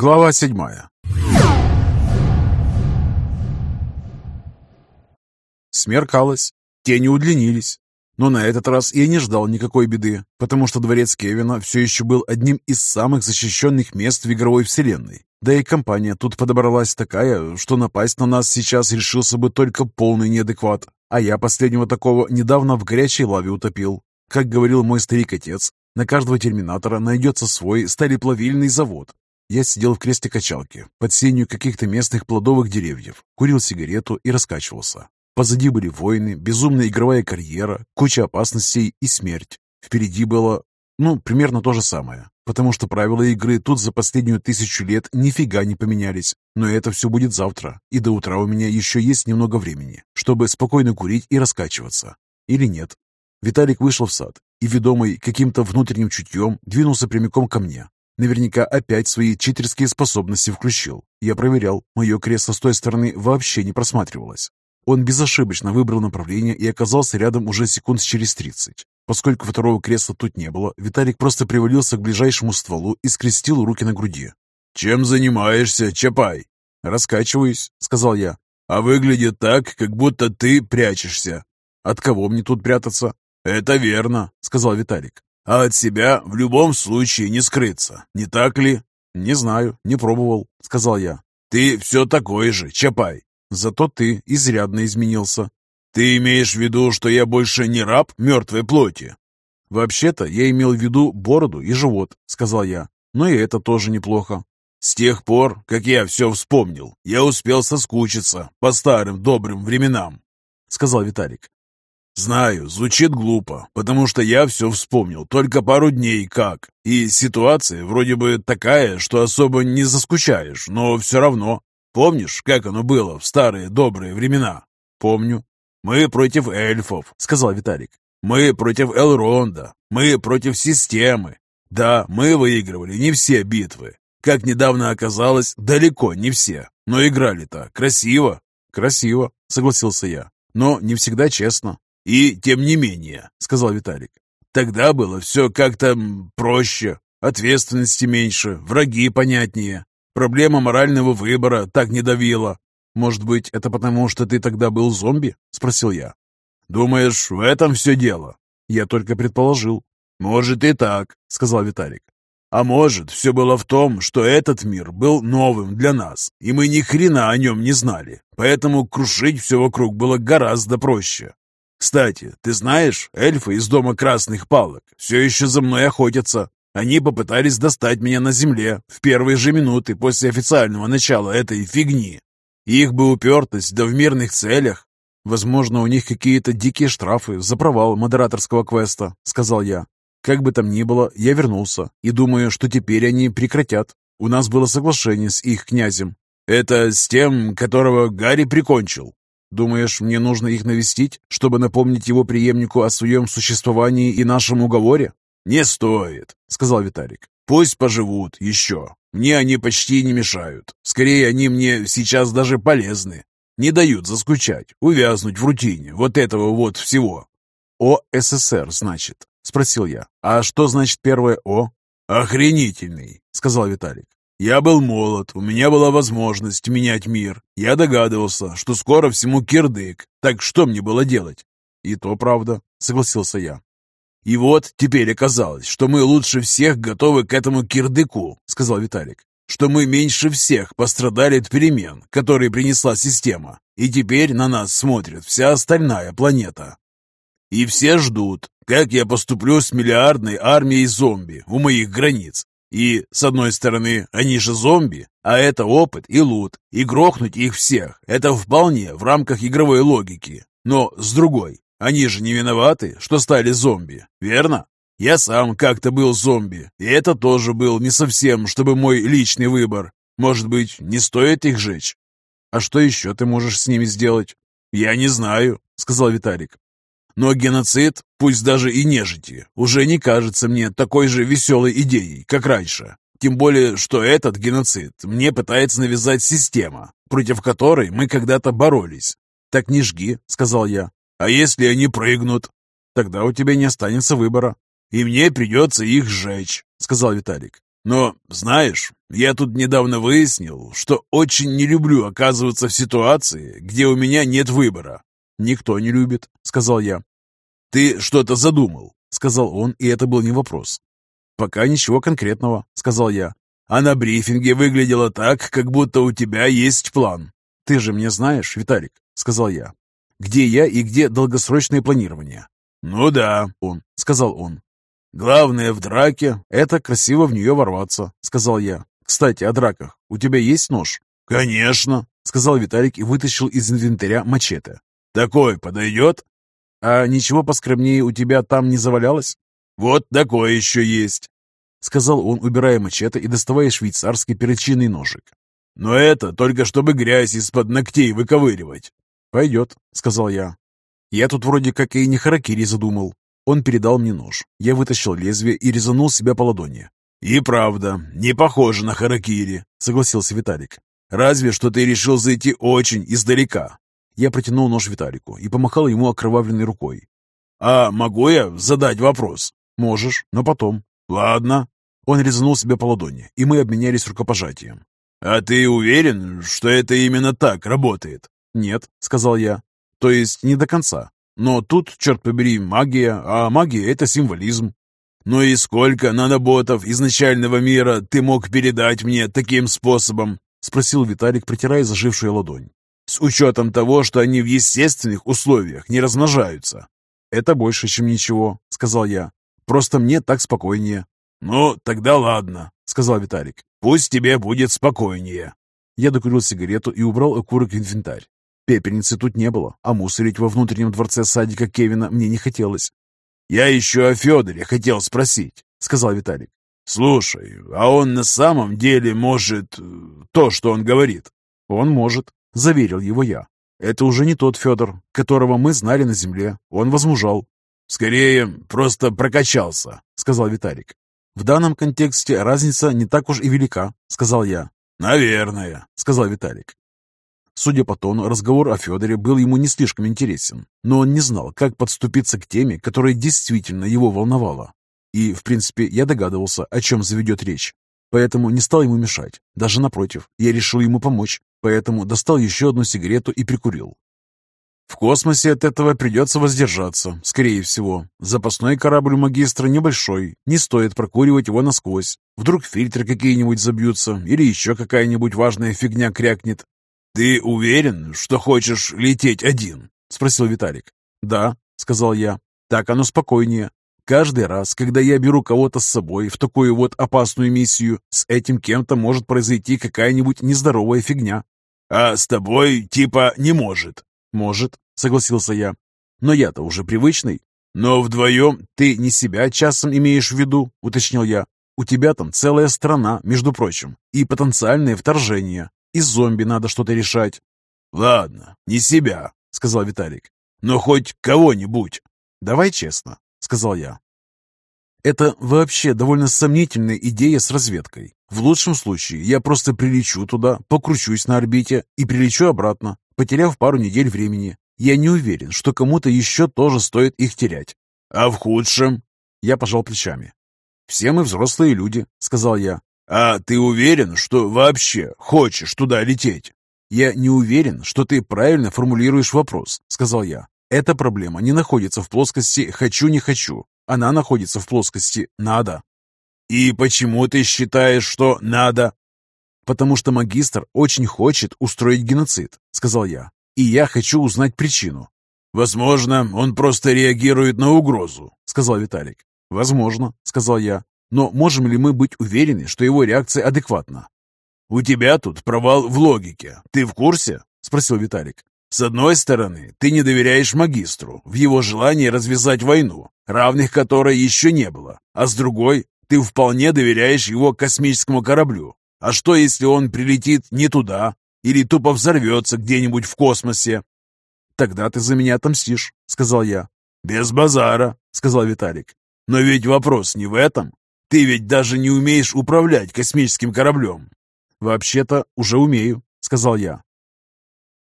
Глава седьмая Смеркалось, тени удлинились. Но на этот раз я не ждал никакой беды, потому что дворец Кевина все еще был одним из самых защищенных мест в игровой вселенной. Да и компания тут подобралась такая, что напасть на нас сейчас решился бы только полный неадекват. А я последнего такого недавно в горячей лаве утопил. Как говорил мой старик-отец, на каждого терминатора найдется свой сталеплавильный завод. Я сидел в кресле качалки под сенью каких-то местных плодовых деревьев, курил сигарету и раскачивался. Позади были войны, безумная игровая карьера, куча опасностей и смерть. Впереди было, ну, примерно то же самое, потому что правила игры тут за последнюю тысячу лет нифига не поменялись. Но это все будет завтра, и до утра у меня еще есть немного времени, чтобы спокойно курить и раскачиваться. Или нет. Виталик вышел в сад и, ведомый каким-то внутренним чутьем, двинулся прямиком ко мне. Наверняка опять свои читерские способности включил. Я проверял, мое кресло с той стороны вообще не просматривалось. Он безошибочно выбрал направление и оказался рядом уже секунд через тридцать. Поскольку второго кресла тут не было, Виталик просто привалился к ближайшему стволу и скрестил руки на груди. «Чем занимаешься, Чапай?» «Раскачиваюсь», — сказал я. «А выглядит так, как будто ты прячешься». «От кого мне тут прятаться?» «Это верно», — сказал Виталик. «А от себя в любом случае не скрыться, не так ли?» «Не знаю, не пробовал», — сказал я. «Ты все такой же, Чапай. Зато ты изрядно изменился. Ты имеешь в виду, что я больше не раб мертвой плоти? Вообще-то я имел в виду бороду и живот, сказал я. Но и это тоже неплохо. С тех пор, как я все вспомнил, я успел соскучиться по старым добрым временам, сказал Виталик. Знаю, звучит глупо, потому что я все вспомнил только пару дней как. И ситуация вроде бы такая, что особо не заскучаешь, но все равно. Помнишь, как оно было в старые добрые времена? Помню. Мы против эльфов, сказал Виталик. Мы против Элронда. Мы против системы. Да, мы выигрывали не все битвы. Как недавно оказалось, далеко не все. Но играли-то красиво. Красиво, согласился я. Но не всегда честно. И тем не менее, сказал Виталик. Тогда было все как-то проще. Ответственности меньше, враги понятнее. Проблема морального выбора так не давила. Может быть, это потому, что ты тогда был зомби? Спросил я. Думаешь, в этом все дело? Я только предположил. Может и так, сказал Виталик. А может, все было в том, что этот мир был новым для нас, и мы ни хрена о нем не знали, поэтому крушить все вокруг было гораздо проще. Кстати, ты знаешь, эльфы из Дома Красных Палок все еще за мной охотятся. Они попытались достать меня на земле в первые же минуты после официального начала этой фигни. Их бы упертость, да в мирных целях. Возможно, у них какие-то дикие штрафы за провал модераторского квеста, сказал я. Как бы там ни было, я вернулся и думаю, что теперь они прекратят. У нас было соглашение с их князем. Это с тем, которого Гарри прикончил. Думаешь, мне нужно их навестить, чтобы напомнить его преемнику о своем существовании и нашем уговоре? «Не стоит», — сказал Виталик. «Пусть поживут еще. Мне они почти не мешают. Скорее, они мне сейчас даже полезны. Не дают заскучать, увязнуть в рутине вот этого вот всего». «О СССР, значит?» — спросил я. «А что значит первое О?» «Охренительный», — сказал Виталик. «Я был молод, у меня была возможность менять мир. Я догадывался, что скоро всему кирдык. Так что мне было делать?» «И то правда», — согласился я. «И вот теперь оказалось, что мы лучше всех готовы к этому кирдыку», — сказал Виталик. «Что мы меньше всех пострадали от перемен, которые принесла система, и теперь на нас смотрит вся остальная планета. И все ждут, как я поступлю с миллиардной армией зомби у моих границ. И, с одной стороны, они же зомби, а это опыт и лут, и грохнуть их всех – это вполне в рамках игровой логики. Но, с другой, они же не виноваты, что стали зомби, верно? Я сам как-то был зомби, и это тоже был не совсем, чтобы мой личный выбор. Может быть, не стоит их жечь? А что еще ты можешь с ними сделать? Я не знаю, сказал Виталик. Но геноцид, пусть даже и нежити, уже не кажется мне такой же веселой идеей, как раньше. Тем более, что этот геноцид мне пытается навязать система, против которой мы когда-то боролись. «Так не жги», — сказал я. А если они прыгнут? Тогда у тебя не останется выбора. И мне придется их сжечь, сказал Виталик. Но, знаешь, я тут недавно выяснил, что очень не люблю оказываться в ситуации, где у меня нет выбора. Никто не любит, сказал я. Ты что-то задумал, сказал он, и это был не вопрос. Пока ничего конкретного, сказал я. А на брифинге выглядело так, как будто у тебя есть план. Ты же мне знаешь, Виталик, сказал я. Где я и где долгосрочное планирование? Ну да, он, сказал он. Главное в драке – это красиво в нее ворваться, сказал я. Кстати, о драках. У тебя есть нож? Конечно, сказал Виталик и вытащил из инвентаря мачете. Такой подойдет? А ничего поскромнее у тебя там не завалялось? Вот такое еще есть, сказал он, убирая мачете и доставая швейцарский перочинный ножик. Но это только чтобы грязь из-под ногтей выковыривать. Пойдет, сказал я. Я тут вроде как и не харакири задумал. Он передал мне нож. Я вытащил лезвие и резанул себя по ладони. «И правда, не похоже на харакири», — согласился Виталик. «Разве что ты решил зайти очень издалека». Я протянул нож Виталику и помахал ему окровавленной рукой. «А могу я задать вопрос?» «Можешь, но потом». «Ладно». Он резанул себя по ладони, и мы обменялись рукопожатием. «А ты уверен, что это именно так работает?» «Нет», — сказал я. «То есть не до конца. Но тут, черт побери, магия, а магия — это символизм. «Ну и сколько наноботов изначального мира ты мог передать мне таким способом?» — спросил Виталик, протирая зажившую ладонь. «С учетом того, что они в естественных условиях не размножаются». «Это больше, чем ничего», — сказал я. «Просто мне так спокойнее». «Ну, тогда ладно», — сказал Виталик. «Пусть тебе будет спокойнее». Я докурил сигарету и убрал окурок в инвентарь. Пепельницы тут не было, а мусорить во внутреннем дворце садика Кевина мне не хотелось. «Я еще о Федоре хотел спросить», — сказал Виталик. «Слушай, а он на самом деле может... Э, то, что он говорит?» «Он может», — заверил его я. «Это уже не тот Федор, которого мы знали на земле. Он возмужал». «Скорее, просто прокачался», — сказал Виталик. «В данном контексте разница не так уж и велика», — сказал я. «Наверное», — сказал Виталик. Судя по тону, разговор о Федоре был ему не слишком интересен, но он не знал, как подступиться к теме, которая действительно его волновала. И, в принципе, я догадывался, о чем заведет речь. Поэтому не стал ему мешать. Даже напротив, я решил ему помочь, поэтому достал еще одну сигарету и прикурил. В космосе от этого придется воздержаться, скорее всего. Запасной корабль магистра небольшой, не стоит прокуривать его насквозь. Вдруг фильтры какие-нибудь забьются или еще какая-нибудь важная фигня крякнет, «Ты уверен, что хочешь лететь один?» — спросил Виталик. «Да», — сказал я. «Так оно спокойнее. Каждый раз, когда я беру кого-то с собой в такую вот опасную миссию, с этим кем-то может произойти какая-нибудь нездоровая фигня». «А с тобой типа не может?» «Может», — согласился я. «Но я-то уже привычный». «Но вдвоем ты не себя часом имеешь в виду?» — уточнил я. «У тебя там целая страна, между прочим, и потенциальное вторжение. И зомби надо что-то решать. Ладно, не себя, сказал Виталик. Но хоть кого-нибудь. Давай честно, сказал я. Это вообще довольно сомнительная идея с разведкой. В лучшем случае я просто прилечу туда, покручусь на орбите и прилечу обратно, потеряв пару недель времени. Я не уверен, что кому-то еще тоже стоит их терять. А в худшем? Я пожал плечами. «Все мы взрослые люди», — сказал я. «А ты уверен, что вообще хочешь туда лететь?» «Я не уверен, что ты правильно формулируешь вопрос», — сказал я. «Эта проблема не находится в плоскости «хочу-не хочу». Она находится в плоскости «надо». «И почему ты считаешь, что надо?» «Потому что магистр очень хочет устроить геноцид», — сказал я. «И я хочу узнать причину». «Возможно, он просто реагирует на угрозу», — сказал Виталик. «Возможно», — сказал я. Но можем ли мы быть уверены, что его реакция адекватна? «У тебя тут провал в логике. Ты в курсе?» – спросил Виталик. «С одной стороны, ты не доверяешь магистру в его желании развязать войну, равных которой еще не было, а с другой, ты вполне доверяешь его космическому кораблю. А что, если он прилетит не туда или тупо взорвется где-нибудь в космосе?» «Тогда ты за меня отомстишь», — сказал я. «Без базара», — сказал Виталик. «Но ведь вопрос не в этом. Ты ведь даже не умеешь управлять космическим кораблем. Вообще-то уже умею, сказал я.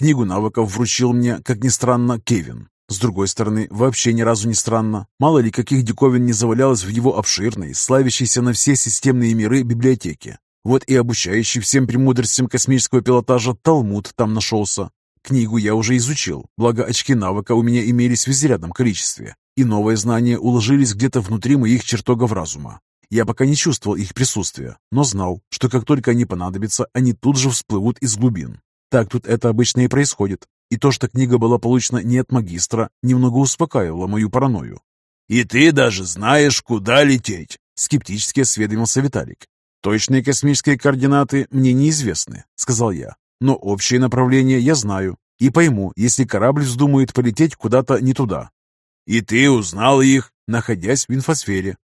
Книгу навыков вручил мне, как ни странно, Кевин. С другой стороны, вообще ни разу не странно. Мало ли каких диковин не завалялось в его обширной, славящейся на все системные миры библиотеке. Вот и обучающий всем премудростям космического пилотажа Талмуд там нашелся. Книгу я уже изучил, благо очки навыка у меня имелись в изрядном количестве, и новые знания уложились где-то внутри моих чертогов разума. Я пока не чувствовал их присутствия, но знал, что как только они понадобятся, они тут же всплывут из глубин. Так тут это обычно и происходит. И то, что книга была получена не от магистра, немного успокаивало мою паранойю. «И ты даже знаешь, куда лететь!» — скептически осведомился Виталик. «Точные космические координаты мне неизвестны», — сказал я. «Но общее направление я знаю и пойму, если корабль вздумает полететь куда-то не туда». «И ты узнал их, находясь в инфосфере?»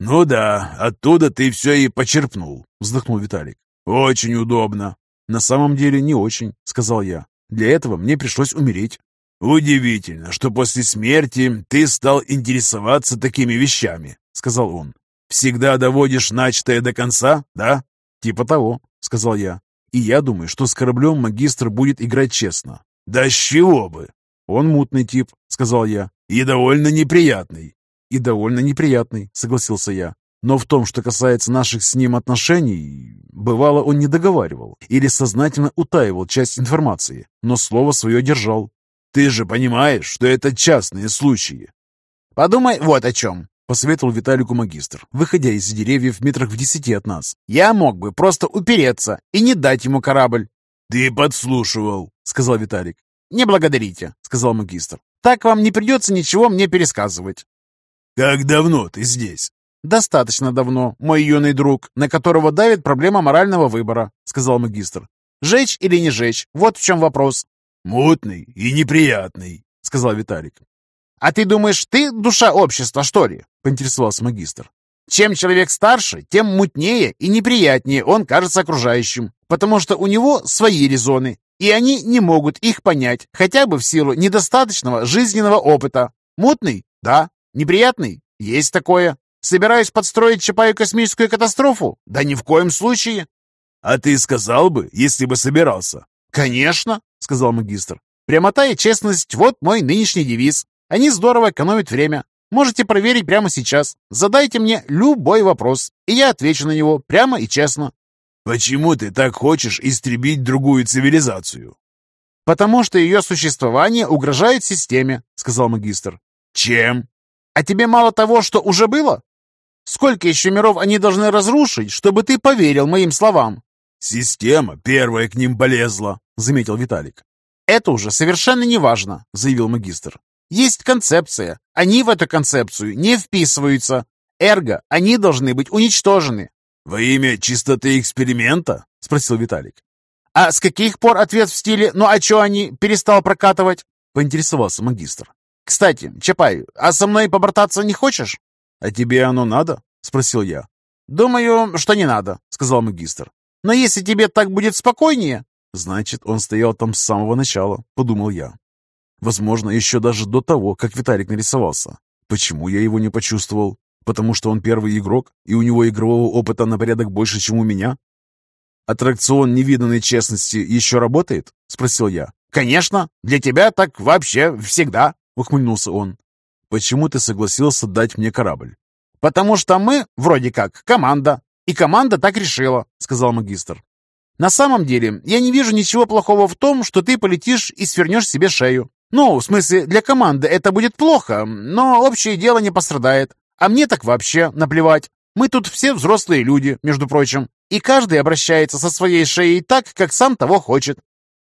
«Ну да, оттуда ты все и почерпнул», — вздохнул Виталик. «Очень удобно». «На самом деле не очень», — сказал я. «Для этого мне пришлось умереть». «Удивительно, что после смерти ты стал интересоваться такими вещами», — сказал он. «Всегда доводишь начатое до конца, да?» «Типа того», — сказал я. «И я думаю, что с кораблем магистр будет играть честно». «Да с чего бы?» «Он мутный тип», — сказал я. «И довольно неприятный». «И довольно неприятный», — согласился я. «Но в том, что касается наших с ним отношений, бывало, он не договаривал или сознательно утаивал часть информации, но слово свое держал». «Ты же понимаешь, что это частные случаи». «Подумай вот о чем», — посоветовал Виталику магистр, выходя из деревьев метрах в десяти от нас. «Я мог бы просто упереться и не дать ему корабль». «Ты подслушивал», — сказал Виталик. «Не благодарите», — сказал магистр. «Так вам не придется ничего мне пересказывать». «Как давно ты здесь?» «Достаточно давно, мой юный друг, на которого давит проблема морального выбора», — сказал магистр. «Жечь или не жечь? Вот в чем вопрос». «Мутный и неприятный», — сказал Виталик. «А ты думаешь, ты душа общества, что ли?» — поинтересовался магистр. «Чем человек старше, тем мутнее и неприятнее он кажется окружающим, потому что у него свои резоны, и они не могут их понять, хотя бы в силу недостаточного жизненного опыта. Мутный? Да. Неприятный? Есть такое. Собираюсь подстроить Чапаю космическую катастрофу? Да ни в коем случае. А ты сказал бы, если бы собирался? Конечно, сказал магистр. Прямота и честность – вот мой нынешний девиз. Они здорово экономят время. Можете проверить прямо сейчас. Задайте мне любой вопрос, и я отвечу на него прямо и честно. Почему ты так хочешь истребить другую цивилизацию? Потому что ее существование угрожает системе, сказал магистр. Чем? А тебе мало того, что уже было? Сколько еще миров они должны разрушить, чтобы ты поверил моим словам? Система первая к ним полезла, заметил Виталик. Это уже совершенно не важно, заявил магистр. Есть концепция. Они в эту концепцию не вписываются. Эрго, они должны быть уничтожены. Во имя чистоты эксперимента? Спросил Виталик. А с каких пор ответ в стиле «ну а чё они» перестал прокатывать? Поинтересовался магистр. «Кстати, Чапай, а со мной побрататься не хочешь?» «А тебе оно надо?» — спросил я. «Думаю, что не надо», — сказал магистр. «Но если тебе так будет спокойнее...» «Значит, он стоял там с самого начала», — подумал я. Возможно, еще даже до того, как Виталик нарисовался. Почему я его не почувствовал? Потому что он первый игрок, и у него игрового опыта на порядок больше, чем у меня? «Аттракцион невиданной честности еще работает?» — спросил я. «Конечно, для тебя так вообще всегда», — ухмыльнулся он. «Почему ты согласился дать мне корабль?» «Потому что мы, вроде как, команда, и команда так решила», — сказал магистр. «На самом деле, я не вижу ничего плохого в том, что ты полетишь и свернешь себе шею. Ну, в смысле, для команды это будет плохо, но общее дело не пострадает. А мне так вообще наплевать. Мы тут все взрослые люди, между прочим, и каждый обращается со своей шеей так, как сам того хочет.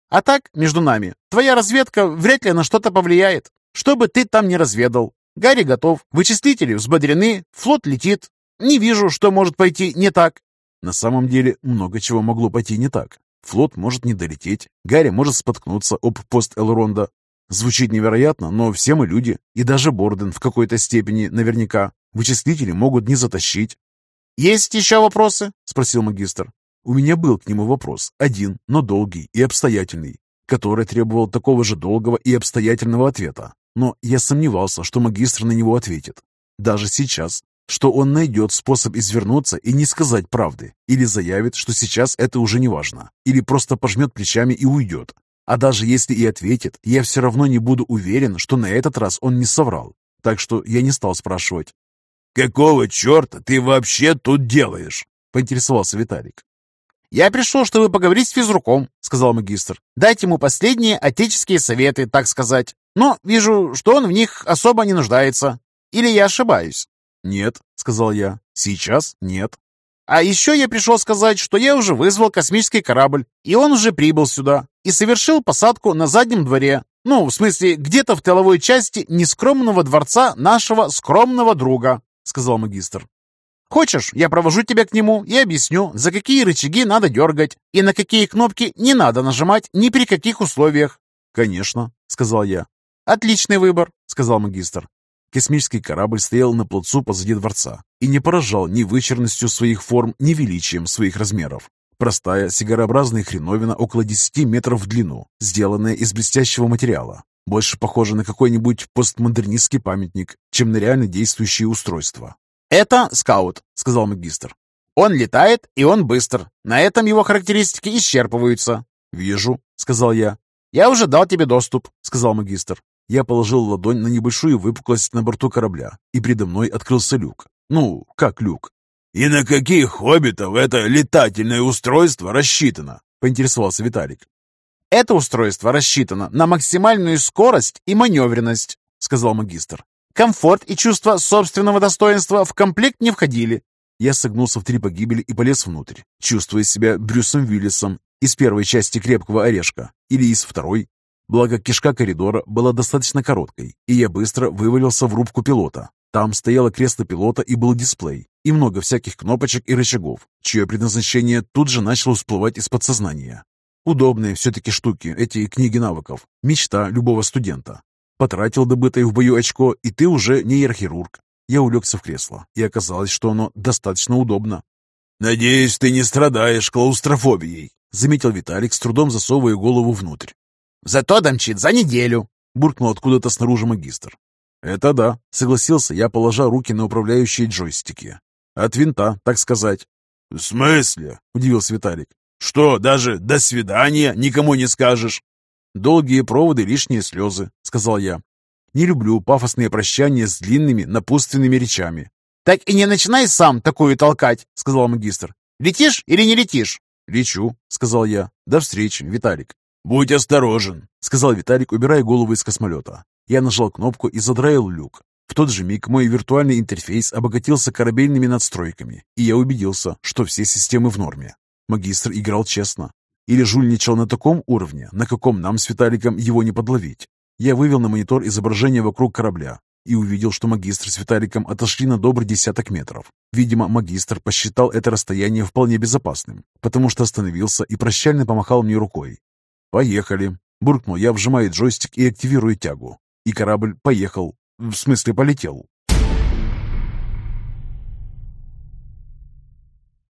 А так, между нами, твоя разведка вряд ли на что-то повлияет. Что бы ты там ни разведал. Гарри готов, вычислители взбодрены, флот летит. Не вижу, что может пойти не так. На самом деле, много чего могло пойти не так. Флот может не долететь, Гарри может споткнуться об пост Элронда. Звучит невероятно, но все мы люди, и даже Борден в какой-то степени наверняка. Вычислители могут не затащить. «Есть еще вопросы?» – спросил магистр. У меня был к нему вопрос, один, но долгий и обстоятельный, который требовал такого же долгого и обстоятельного ответа. Но я сомневался, что магистр на него ответит. Даже сейчас, что он найдет способ извернуться и не сказать правды, или заявит, что сейчас это уже не важно, или просто пожмет плечами и уйдет. А даже если и ответит, я все равно не буду уверен, что на этот раз он не соврал. Так что я не стал спрашивать. «Какого черта ты вообще тут делаешь?» — поинтересовался Виталик. «Я пришел, чтобы поговорить с физруком», — сказал магистр. «Дать ему последние отеческие советы, так сказать. Но вижу, что он в них особо не нуждается. Или я ошибаюсь?» «Нет», — сказал я. «Сейчас нет». «А еще я пришел сказать, что я уже вызвал космический корабль, и он уже прибыл сюда и совершил посадку на заднем дворе. Ну, в смысле, где-то в тыловой части нескромного дворца нашего скромного друга», — сказал магистр. Хочешь, я провожу тебя к нему и объясню, за какие рычаги надо дергать и на какие кнопки не надо нажимать ни при каких условиях». «Конечно», — сказал я. «Отличный выбор», — сказал магистр. Космический корабль стоял на плацу позади дворца и не поражал ни вычурностью своих форм, ни величием своих размеров. Простая сигарообразная хреновина около 10 метров в длину, сделанная из блестящего материала. Больше похожа на какой-нибудь постмодернистский памятник, чем на реально действующее устройство. «Это скаут», — сказал магистр. «Он летает, и он быстр. На этом его характеристики исчерпываются». «Вижу», — сказал я. «Я уже дал тебе доступ», — сказал магистр. Я положил ладонь на небольшую выпуклость на борту корабля, и передо мной открылся люк. Ну, как люк? «И на каких хоббитов это летательное устройство рассчитано?» — поинтересовался Виталик. «Это устройство рассчитано на максимальную скорость и маневренность», — сказал магистр. Комфорт и чувство собственного достоинства в комплект не входили. Я согнулся в три погибели и полез внутрь, чувствуя себя Брюсом Виллисом из первой части «Крепкого орешка» или из второй. Благо, кишка коридора была достаточно короткой, и я быстро вывалился в рубку пилота. Там стояло кресло пилота и был дисплей, и много всяких кнопочек и рычагов, чье предназначение тут же начало всплывать из подсознания. Удобные все-таки штуки, эти книги навыков. Мечта любого студента. Потратил добытое в бою очко, и ты уже нейрохирург. Я улегся в кресло, и оказалось, что оно достаточно удобно. «Надеюсь, ты не страдаешь клаустрофобией», — заметил Виталик, с трудом засовывая голову внутрь. «Зато домчит за неделю», — буркнул откуда-то снаружи магистр. «Это да», — согласился я, положа руки на управляющие джойстики. «От винта, так сказать». «В смысле?» — удивился Виталик. «Что, даже «до свидания» никому не скажешь?» «Долгие проводы, лишние слезы», — сказал я. «Не люблю пафосные прощания с длинными, напутственными речами». «Так и не начинай сам такую толкать», — сказал магистр. «Летишь или не летишь?» «Лечу», — сказал я. «До встречи, Виталик». «Будь осторожен», — сказал Виталик, убирая голову из космолета. Я нажал кнопку и задраил люк. В тот же миг мой виртуальный интерфейс обогатился корабельными надстройками, и я убедился, что все системы в норме. Магистр играл честно. Или жульничал на таком уровне, на каком нам с Виталиком его не подловить. Я вывел на монитор изображение вокруг корабля и увидел, что магистр с Виталиком отошли на добрый десяток метров. Видимо, магистр посчитал это расстояние вполне безопасным, потому что остановился и прощально помахал мне рукой. «Поехали!» – буркнул я, вжимая джойстик и активируя тягу. И корабль поехал. В смысле, полетел.